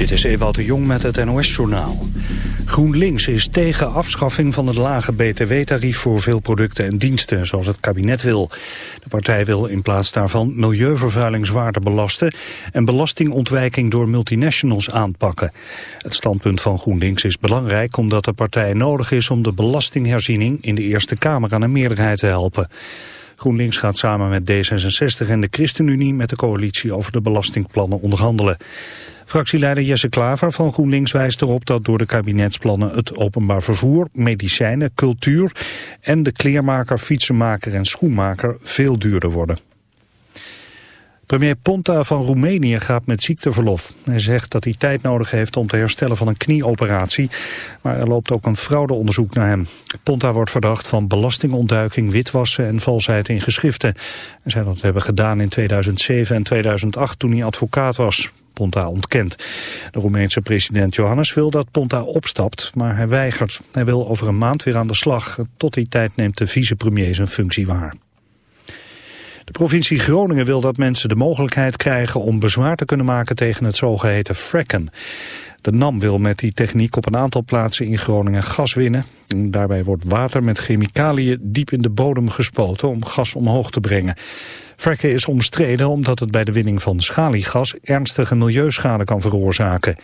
Dit is Ewout de Jong met het NOS-journaal. GroenLinks is tegen afschaffing van het lage btw-tarief voor veel producten en diensten, zoals het kabinet wil. De partij wil in plaats daarvan milieuvervuiling zwaarder belasten en belastingontwijking door multinationals aanpakken. Het standpunt van GroenLinks is belangrijk omdat de partij nodig is om de belastingherziening in de Eerste Kamer aan een meerderheid te helpen. GroenLinks gaat samen met D66 en de ChristenUnie met de coalitie over de belastingplannen onderhandelen. Fractieleider Jesse Klaver van GroenLinks wijst erop dat door de kabinetsplannen het openbaar vervoer, medicijnen, cultuur en de kleermaker, fietsenmaker en schoenmaker veel duurder worden. Premier Ponta van Roemenië gaat met ziekteverlof. Hij zegt dat hij tijd nodig heeft om te herstellen van een knieoperatie. Maar er loopt ook een fraudeonderzoek naar hem. Ponta wordt verdacht van belastingontduiking, witwassen en valsheid in geschriften. Hij dat hebben gedaan in 2007 en 2008 toen hij advocaat was. Ponta ontkent. De Roemeense president Johannes wil dat Ponta opstapt, maar hij weigert. Hij wil over een maand weer aan de slag. Tot die tijd neemt de vicepremier zijn functie waar. De provincie Groningen wil dat mensen de mogelijkheid krijgen om bezwaar te kunnen maken tegen het zogeheten fracken. De NAM wil met die techniek op een aantal plaatsen in Groningen gas winnen. daarbij wordt water met chemicaliën diep in de bodem gespoten om gas omhoog te brengen. Fracken is omstreden omdat het bij de winning van schaliegas ernstige milieuschade kan veroorzaken.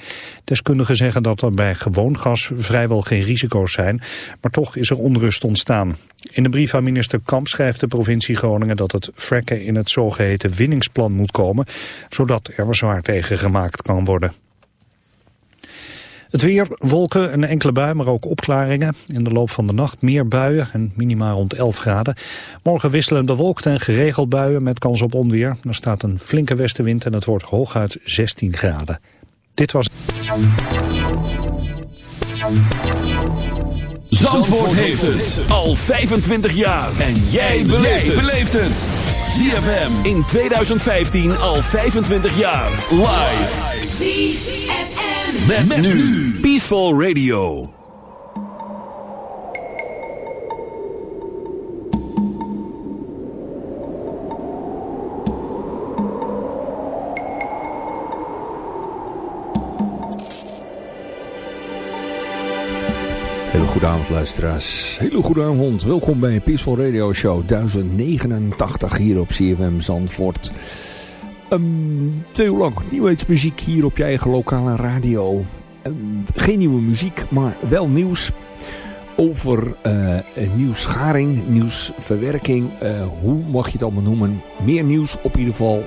Deskundigen zeggen dat er bij gewoon gas vrijwel geen risico's zijn, maar toch is er onrust ontstaan. In de brief aan minister Kamp schrijft de provincie Groningen dat het fracken in het zogeheten winningsplan moet komen, zodat er zwaar tegen gemaakt kan worden. Het weer, wolken, een enkele bui, maar ook opklaringen. In de loop van de nacht meer buien en minimaal rond 11 graden. Morgen wisselen bewolkt en geregeld buien met kans op onweer. Er staat een flinke westenwind en het wordt hooguit 16 graden. Dit was... Zandvoort heeft het al 25 jaar. En jij beleeft het. ZFM in 2015 al 25 jaar. Live. Met, nu. Peaceful Radio. Hele goede avond luisteraars. Hele goede avond. Welkom bij Peaceful Radio Show 1089 hier op CFM Zandvoort. Um, twee uur lang nieuwheidsmuziek hier op je eigen lokale radio. Um, geen nieuwe muziek, maar wel nieuws over uh, nieuwsgaring, nieuwsverwerking. Uh, hoe mag je het allemaal noemen? Meer nieuws op ieder geval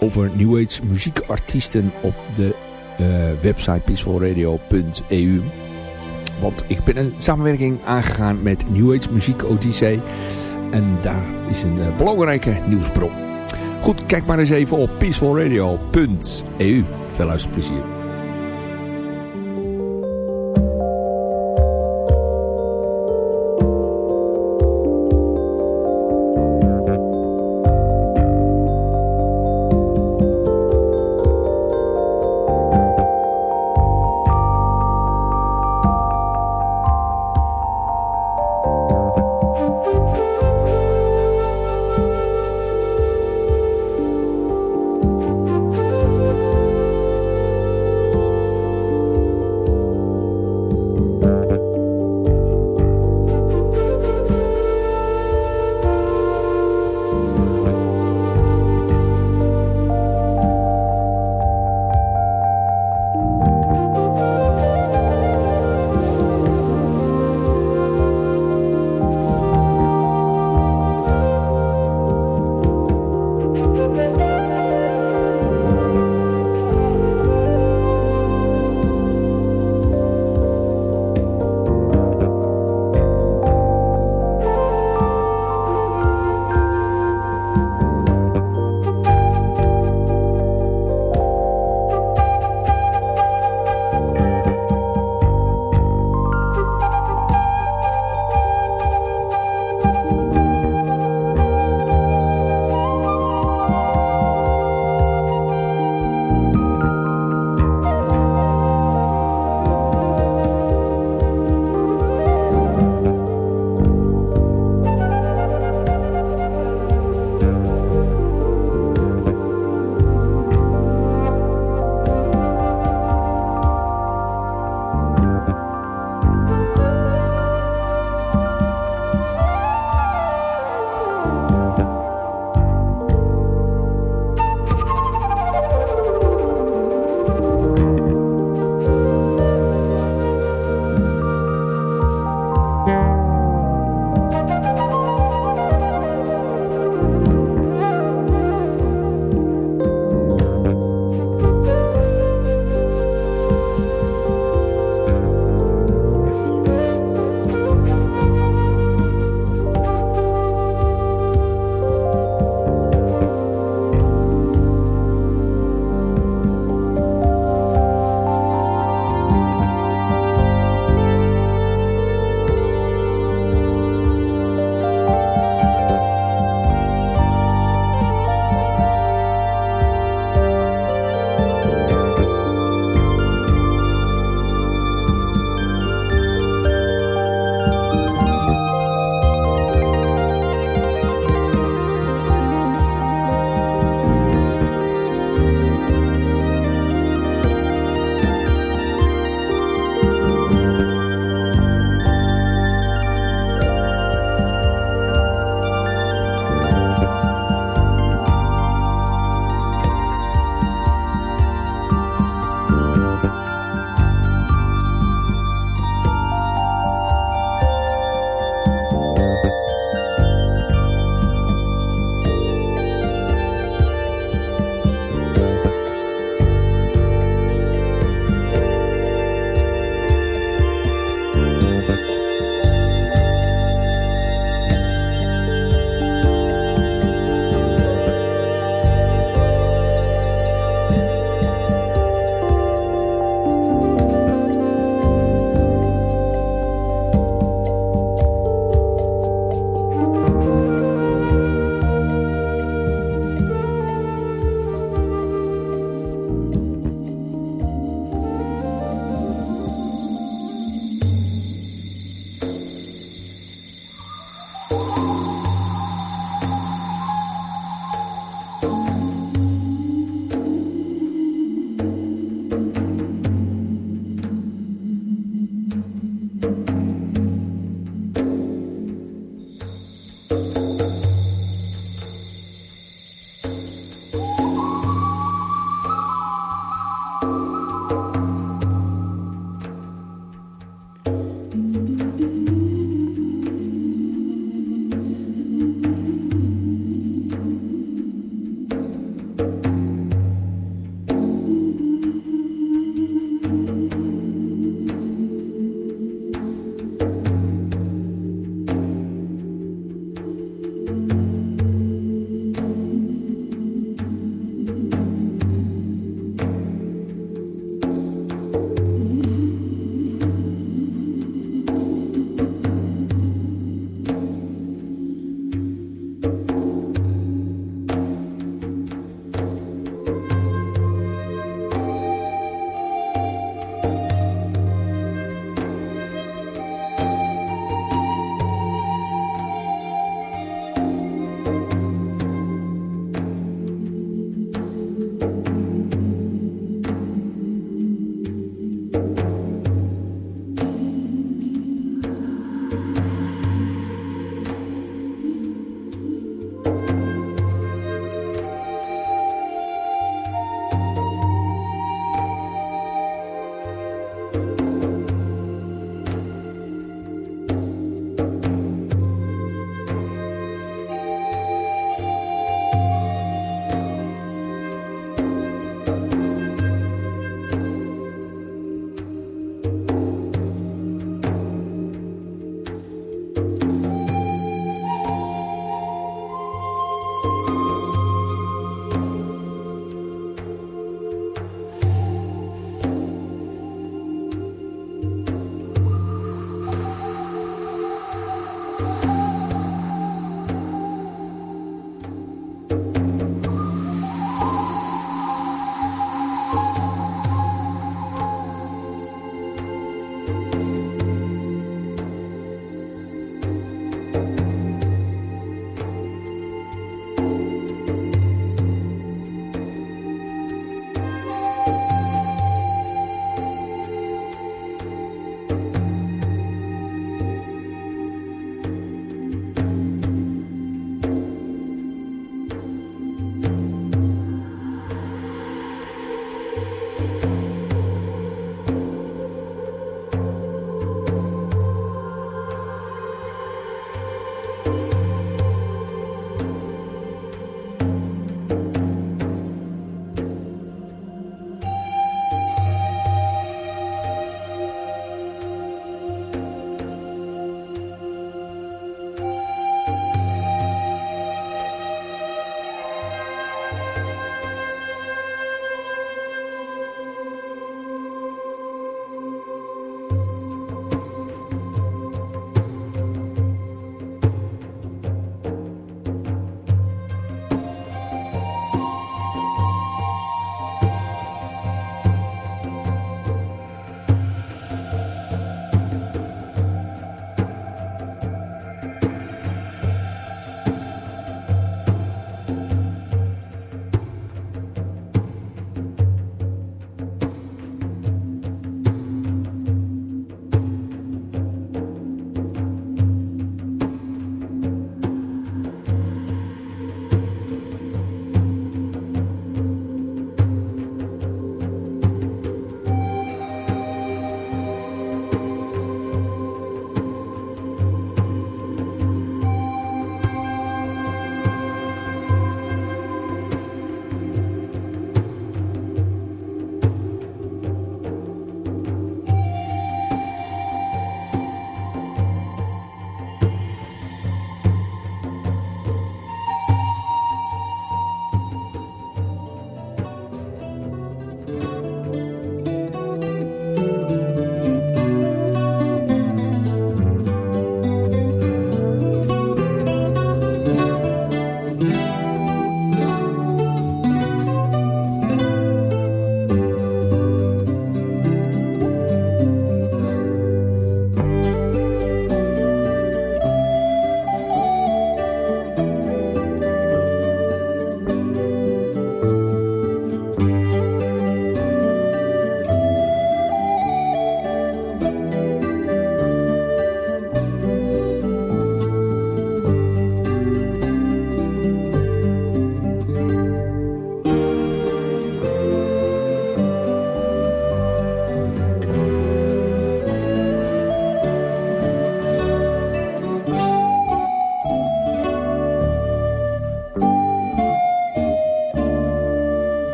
over New muziekartiesten op de uh, website peacefulradio.eu. Want ik ben een samenwerking aangegaan met New Age Muziek Odyssey. En daar is een belangrijke nieuwsbron. Goed, kijk maar eens even op peacefulradio.eu. Veel luisterplezier.